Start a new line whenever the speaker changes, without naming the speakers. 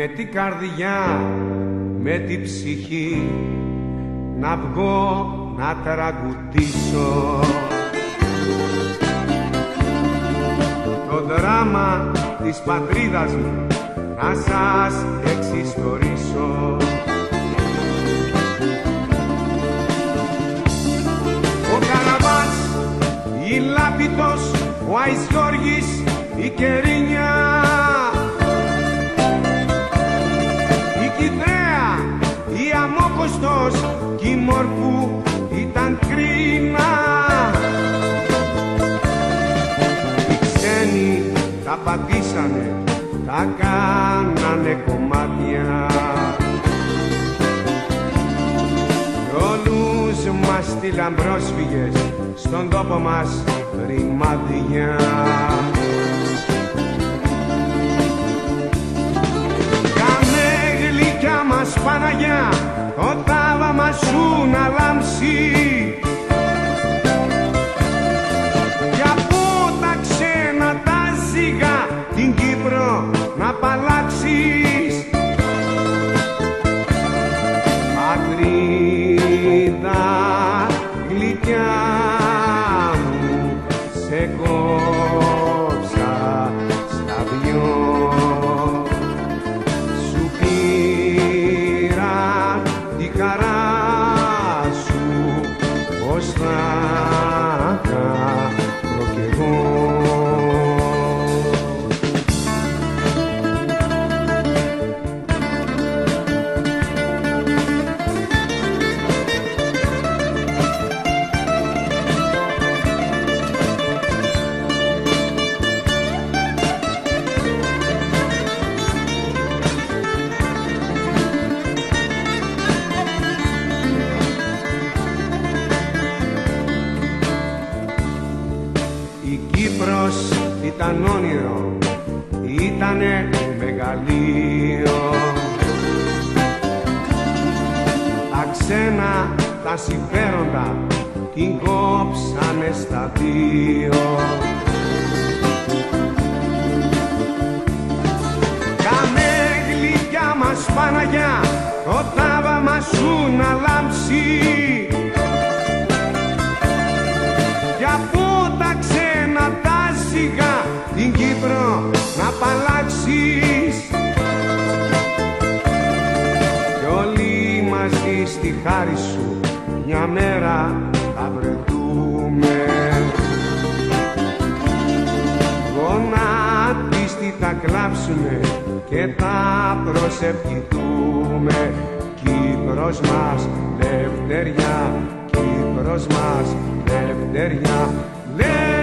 με την καρδιά, με την ψυχή να βγω να τραγουδήσω. Το δράμα της πατρίδας μου να σας εξιστορήσω. Ο Καραβάς, η Λάπητος, ο Αϊσγόργης, η Κερίνια κι η Μορφού ήταν κρίνα. Οι ξένοι τα πατήσανε, τα κάνανε κομμάτια. Κι όλους μας στείλαν πρόσφυγες στον τόπο μας ρημάδια τάβα σου να λάμψει. Για πού τα ξένα τα ζυγά την Κύπρο να παλάξεις Πατρίδα γλυκιά ήταν όνειρο, ήτανε μεγαλείο. Τα ξένα τα συμφέροντα την κόψανε στα δύο. Κάνε γλυκιά μας Παναγιά, το τάβα σου να λάμψει την Κύπρο να παλάξεις κι όλοι μαζί στη χάρη σου μια μέρα θα βρεθούμε. Γονάτιστη θα κλάψουμε και θα προσευχηθούμε. Κύπρος μας λευτεριά, Κύπρος μας λευτεριά, λευτεριά